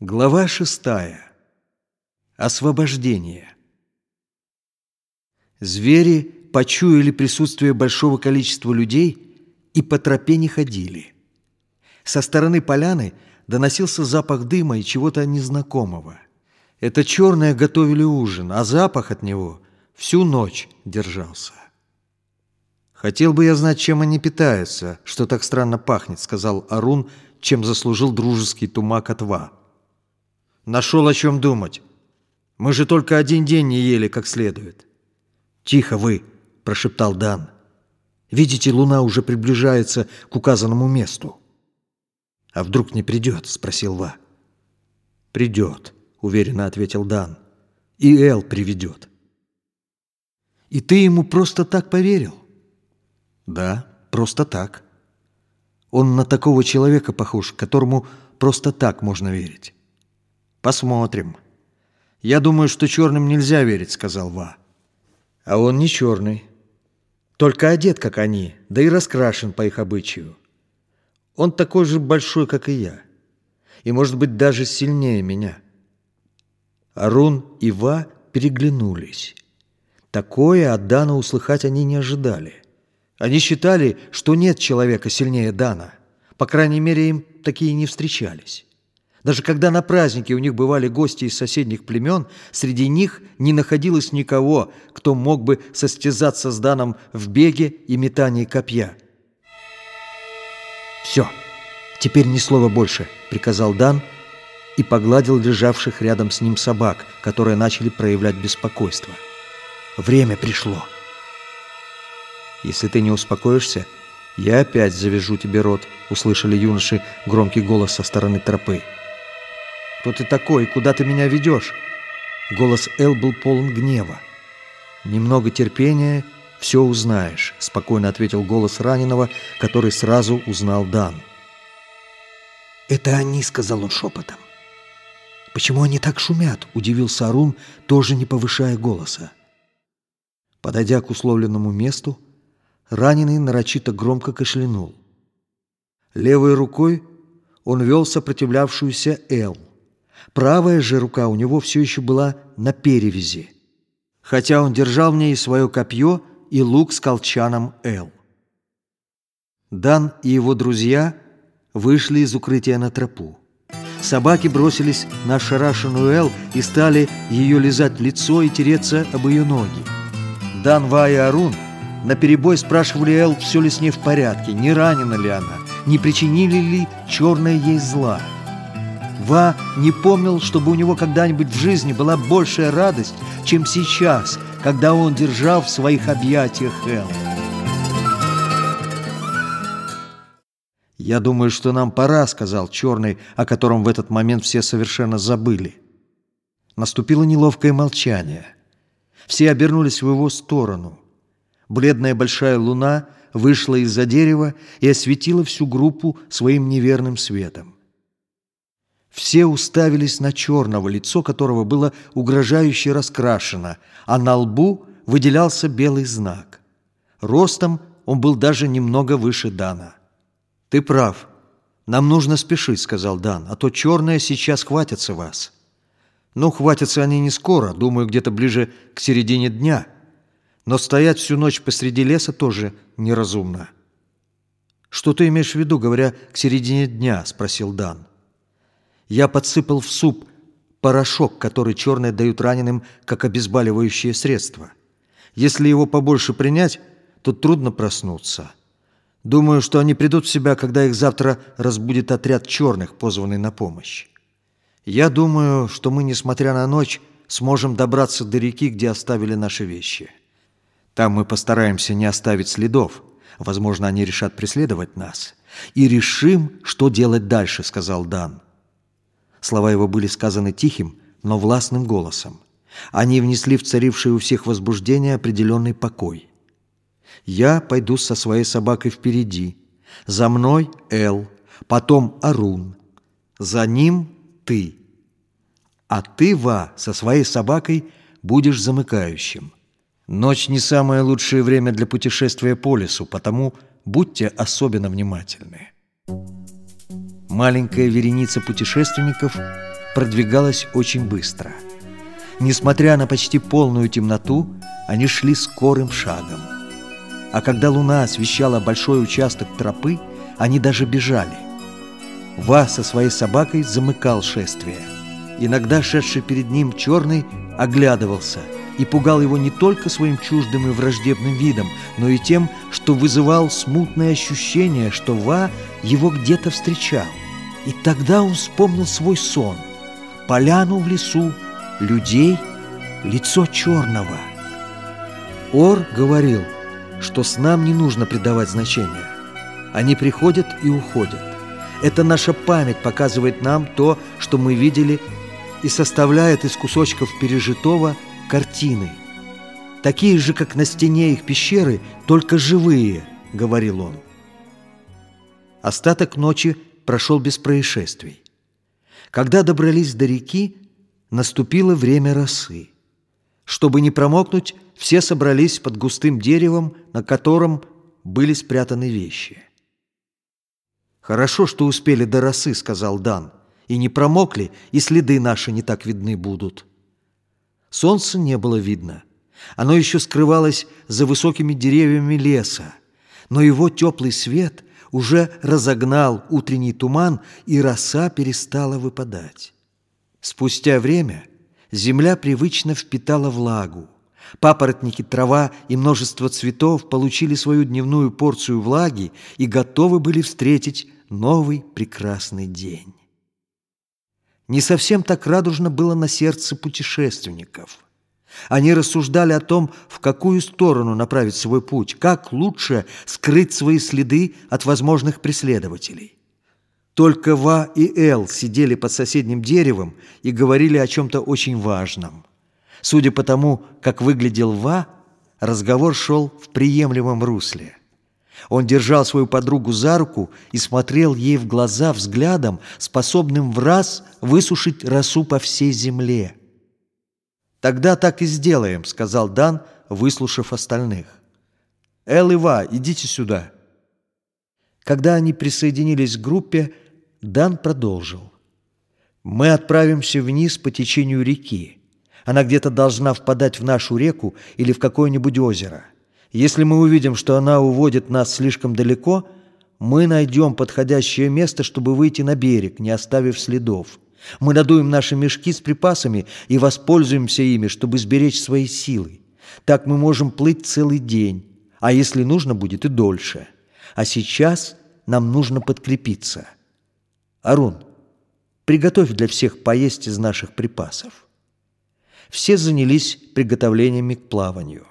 Глава шестая. Освобождение. Звери почуяли присутствие большого количества людей и по тропе не ходили. Со стороны поляны доносился запах дыма и чего-то незнакомого. Это черное готовили ужин, а запах от него всю ночь держался. «Хотел бы я знать, чем они питаются, что так странно пахнет», — сказал Арун, чем заслужил дружеский тумак от Ва. Нашел о чем думать. Мы же только один день не ели как следует. Тихо вы, прошептал Дан. Видите, луна уже приближается к указанному месту. А вдруг не придет? Спросил Ва. Придет, уверенно ответил Дан. И Эл приведет. И ты ему просто так поверил? Да, просто так. Он на такого человека похож, которому просто так можно верить. Посмотрим. Я думаю, что черным нельзя верить, сказал Ва. А он не черный. Только одет, как они, да и раскрашен по их обычаю. Он такой же большой, как и я. И, может быть, даже сильнее меня. Арун и Ва переглянулись. Такое от Дана услыхать они не ожидали. Они считали, что нет человека сильнее Дана. По крайней мере, им такие не встречались. Даже когда на празднике у них бывали гости из соседних племен, среди них не находилось никого, кто мог бы состязаться с Даном в беге и метании копья. «Все, теперь ни слова больше», — приказал Дан и погладил лежавших рядом с ним собак, которые начали проявлять беспокойство. «Время пришло». «Если ты не успокоишься, я опять завяжу тебе рот», — услышали юноши громкий голос со стороны тропы. «Кто ты такой? Куда ты меня ведешь?» Голос Эл был полон гнева. «Немного терпения, все узнаешь», — спокойно ответил голос раненого, который сразу узнал Дан. «Это они», — сказал он шепотом. «Почему они так шумят?» — удивился Арун, тоже не повышая голоса. Подойдя к условленному месту, раненый нарочито громко кашлянул. Левой рукой он вел сопротивлявшуюся Эл. Правая же рука у него все еще была на перевязи, хотя он держал в ней свое копье и лук с колчаном Эл. Дан и его друзья вышли из укрытия на тропу. Собаки бросились на ошарашенную Эл и стали ее лизать в лицо и тереться об ее ноги. Дан, Ва и Арун наперебой спрашивали Эл, все ли с ней в порядке, не ранена ли она, не причинили ли черное ей зла. Ва не помнил, чтобы у него когда-нибудь в жизни была большая радость, чем сейчас, когда он держал в своих объятиях Эл. «Я думаю, что нам пора», — сказал Черный, о котором в этот момент все совершенно забыли. Наступило неловкое молчание. Все обернулись в его сторону. Бледная большая луна вышла из-за дерева и осветила всю группу своим неверным светом. Все уставились на черного, лицо которого было угрожающе раскрашено, а на лбу выделялся белый знак. Ростом он был даже немного выше Дана. «Ты прав. Нам нужно спешить», — сказал Дан, «а то черные сейчас хватятся вас». «Ну, хватятся они не скоро, думаю, где-то ближе к середине дня. Но стоять всю ночь посреди леса тоже неразумно». «Что ты имеешь в виду, говоря «к середине дня»?» — спросил Дан. Я подсыпал в суп порошок, который черные дают раненым как обезболивающее средство. Если его побольше принять, то трудно проснуться. Думаю, что они придут в себя, когда их завтра разбудит отряд черных, позванный на помощь. Я думаю, что мы, несмотря на ночь, сможем добраться до реки, где оставили наши вещи. Там мы постараемся не оставить следов. Возможно, они решат преследовать нас. И решим, что делать дальше, сказал Дан. Слова его были сказаны тихим, но властным голосом. Они внесли в царившее у всех возбуждение определенный покой. «Я пойду со своей собакой впереди. За мной Эл, потом Арун. За ним ты. А ты, Ва, со своей собакой будешь замыкающим. Ночь не самое лучшее время для путешествия по лесу, потому будьте особенно внимательны». Маленькая вереница путешественников продвигалась очень быстро. Несмотря на почти полную темноту, они шли скорым шагом. А когда луна освещала большой участок тропы, они даже бежали. Ва со своей собакой замыкал шествие. Иногда шедший перед ним черный оглядывался и пугал его не только своим чуждым и враждебным видом, но и тем, что вызывал смутное ощущение, что Ва его где-то встречал. И тогда он вспомнил свой сон, поляну в лесу, людей, лицо черного. Ор говорил, что с нам не нужно придавать значения. Они приходят и уходят. Это наша память показывает нам то, что мы видели, и составляет из кусочков пережитого картины. Такие же, как на стене их пещеры, только живые, говорил он. Остаток ночи прошел без происшествий. Когда добрались до реки, наступило время росы. Чтобы не промокнуть, все собрались под густым деревом, на котором были спрятаны вещи. «Хорошо, что успели до росы», — сказал Дан, «и не промокли, и следы наши не так видны будут». Солнца не было видно. Оно еще скрывалось за высокими деревьями леса, но его теплый свет уже разогнал утренний туман, и роса перестала выпадать. Спустя время земля привычно впитала влагу. Папоротники, трава и множество цветов получили свою дневную порцию влаги и готовы были встретить новый прекрасный день. Не совсем так радужно было на сердце путешественников. Они рассуждали о том, в какую сторону направить свой путь, как лучше скрыть свои следы от возможных преследователей. Только Ва и Эл сидели под соседним деревом и говорили о чем-то очень важном. Судя по тому, как выглядел Ва, разговор шел в приемлемом русле – он держал свою подругу за руку и смотрел ей в глаза взглядом, способным в раз высушить росу по всей земле. «Тогда так и сделаем», — сказал Дан, выслушав остальных. «Эл и Ва, идите сюда». Когда они присоединились к группе, Дан продолжил. «Мы отправимся вниз по течению реки. Она где-то должна впадать в нашу реку или в какое-нибудь озеро». Если мы увидим, что она уводит нас слишком далеко, мы найдем подходящее место, чтобы выйти на берег, не оставив следов. Мы надуем наши мешки с припасами и воспользуемся ими, чтобы сберечь свои силы. Так мы можем плыть целый день, а если нужно будет и дольше. А сейчас нам нужно подкрепиться. Арун, приготовь для всех поесть из наших припасов. Все занялись приготовлениями к плаванию.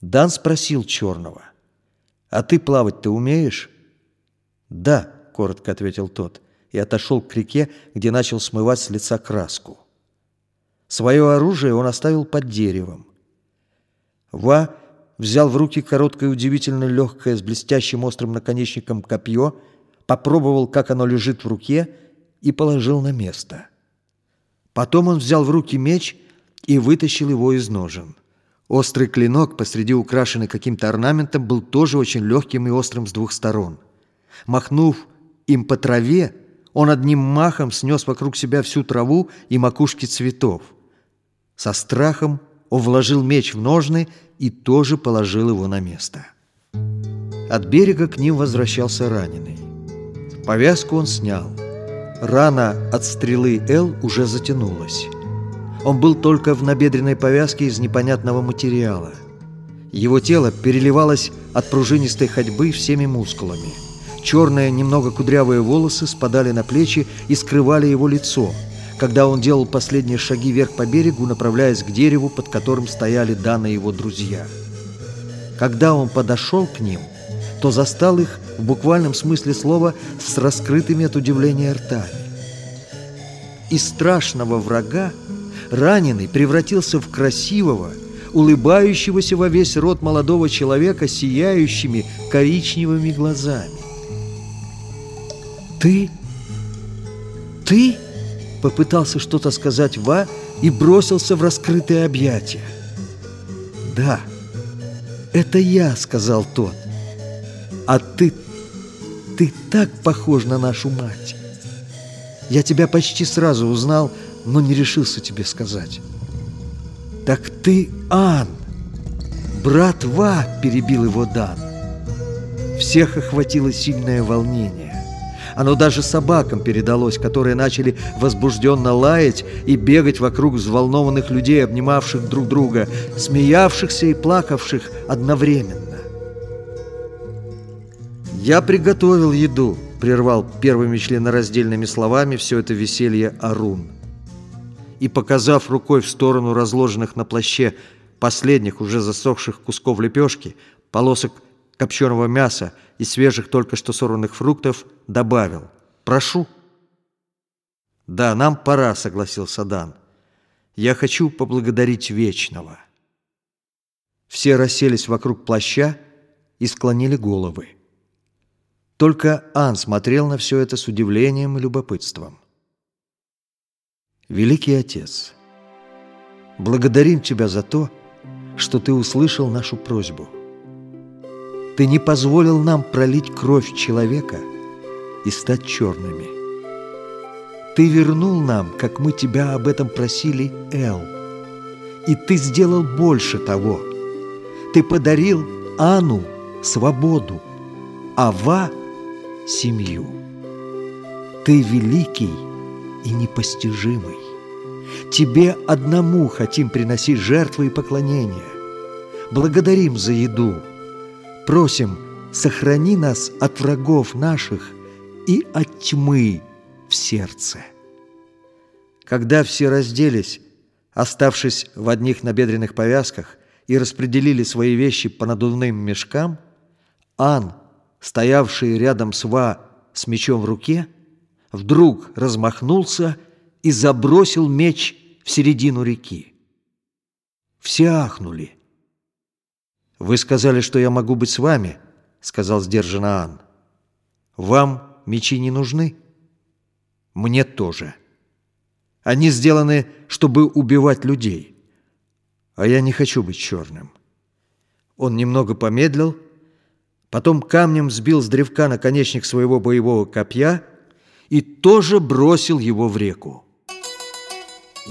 Дан спросил черного. «А ты плавать-то умеешь?» «Да», — коротко ответил тот, и отошел к реке, где начал смывать с лица краску. Свое оружие он оставил под деревом. Ва взял в руки короткое, удивительно легкое, с блестящим острым наконечником копье, попробовал, как оно лежит в руке, и положил на место. Потом он взял в руки меч и вытащил его из ножен. Острый клинок посреди украшенный каким-то орнаментом был тоже очень легким и острым с двух сторон. Махнув им по траве, он одним махом снес вокруг себя всю траву и макушки цветов. Со страхом он вложил меч в ножны и тоже положил его на место. От берега к ним возвращался раненый. Повязку он снял. Рана от стрелы Эл уже затянулась. Он был только в набедренной повязке из непонятного материала. Его тело переливалось от пружинистой ходьбы всеми мускулами. Черные, немного кудрявые волосы спадали на плечи и скрывали его лицо, когда он делал последние шаги вверх по берегу, направляясь к дереву, под которым стояли Дан и его друзья. Когда он подошел к ним, то застал их в буквальном смысле слова с раскрытыми от удивления ртами. Из страшного врага раненый превратился в красивого, улыбающегося во весь рот молодого человека сияющими коричневыми глазами. «Ты? Ты?» — попытался что-то сказать Ва и бросился в раскрытые объятия. «Да, это я», — сказал тот. «А ты, ты так похож на нашу мать». Я тебя почти сразу узнал, но не решился тебе сказать. Так ты Ан, брат Ва, перебил его Дан. Всех охватило сильное волнение. Оно даже собакам передалось, которые начали возбужденно лаять и бегать вокруг взволнованных людей, обнимавших друг друга, смеявшихся и плакавших одновременно. «Я приготовил еду», — прервал первыми членораздельными словами все это веселье Арун. И, показав рукой в сторону разложенных на плаще последних уже засохших кусков лепешки, полосок копченого мяса и свежих только что сорванных фруктов, добавил «Прошу». «Да, нам пора», — согласился Дан. «Я хочу поблагодарить Вечного». Все расселись вокруг плаща и склонили головы. Только Ан смотрел на все это с удивлением и любопытством. «Великий Отец, благодарим Тебя за то, что Ты услышал нашу просьбу». Ты не позволил нам пролить кровь человека и стать черными. Ты вернул нам, как мы тебя об этом просили, Эл. И ты сделал больше того. Ты подарил Ану свободу, а Ва – семью. Ты великий и непостижимый. Тебе одному хотим приносить жертвы и поклонения. Благодарим за еду – Просим, сохрани нас от врагов наших и от тьмы в сердце. Когда все разделись, оставшись в одних набедренных повязках, и распределили свои вещи по надувным мешкам, Ан, стоявший рядом с Ва с мечом в руке, вдруг размахнулся и забросил меч в середину реки. Все ахнули. «Вы сказали, что я могу быть с вами», — сказал сдержанно Ан. «Вам мечи не нужны?» «Мне тоже. Они сделаны, чтобы убивать людей. А я не хочу быть черным». Он немного помедлил, потом камнем сбил с древка наконечник своего боевого копья и тоже бросил его в реку.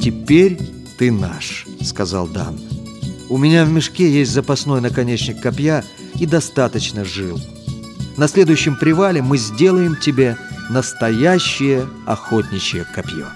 «Теперь ты наш», — сказал Дан. У меня в мешке есть запасной наконечник копья и достаточно жил. На следующем привале мы сделаем тебе настоящее охотничье копье».